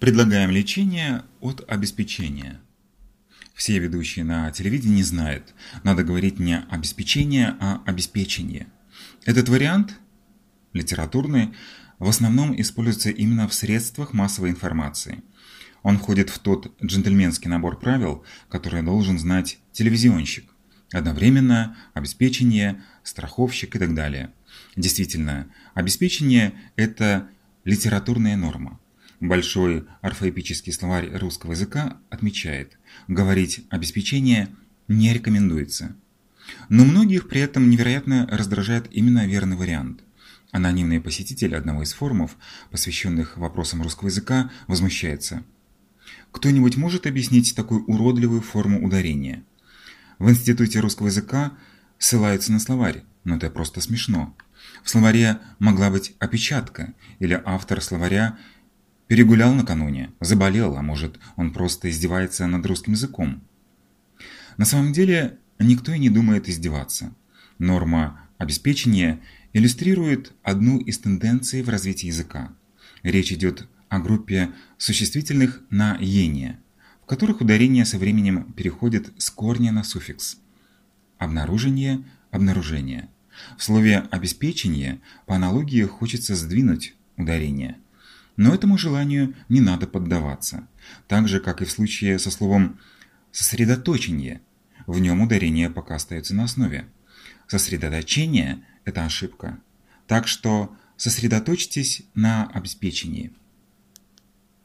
Предлагаем лечение от обеспечения. Все ведущие на телевидении знают, надо говорить не обеспечение, а обеспечение. Этот вариант, литературный, в основном используется именно в средствах массовой информации. Он входит в тот джентльменский набор правил, который должен знать телевизионщик. Одновременно обеспечение, страховщик и так далее. Действительно, обеспечение – это литературная норма. Большой орфоэпический словарь русского языка отмечает, говорить обеспечение не рекомендуется. Но многих при этом невероятно раздражает именно верный вариант. Анонимный посетитель одного из форумов, посвященных вопросам русского языка, возмущается. Кто-нибудь может объяснить такую уродливую форму ударения? В Институте русского языка ссылаются на словарь, но это просто смешно. В словаре могла быть опечатка, или автор словаря Перегулял накануне, заболел, а может, он просто издевается над русским языком. На самом деле, никто и не думает издеваться. Норма обеспечения иллюстрирует одну из тенденций в развитии языка. Речь идет о группе существительных на «ение», в которых ударение со временем переходит с корня на суффикс. Обнаружение, обнаружение. В слове «обеспечение» по аналогии хочется сдвинуть ударение – но этому желанию не надо поддаваться. Так же, как и в случае со словом «сосредоточение». В нем ударение пока остается на основе. Сосредоточение – это ошибка. Так что сосредоточьтесь на обеспечении.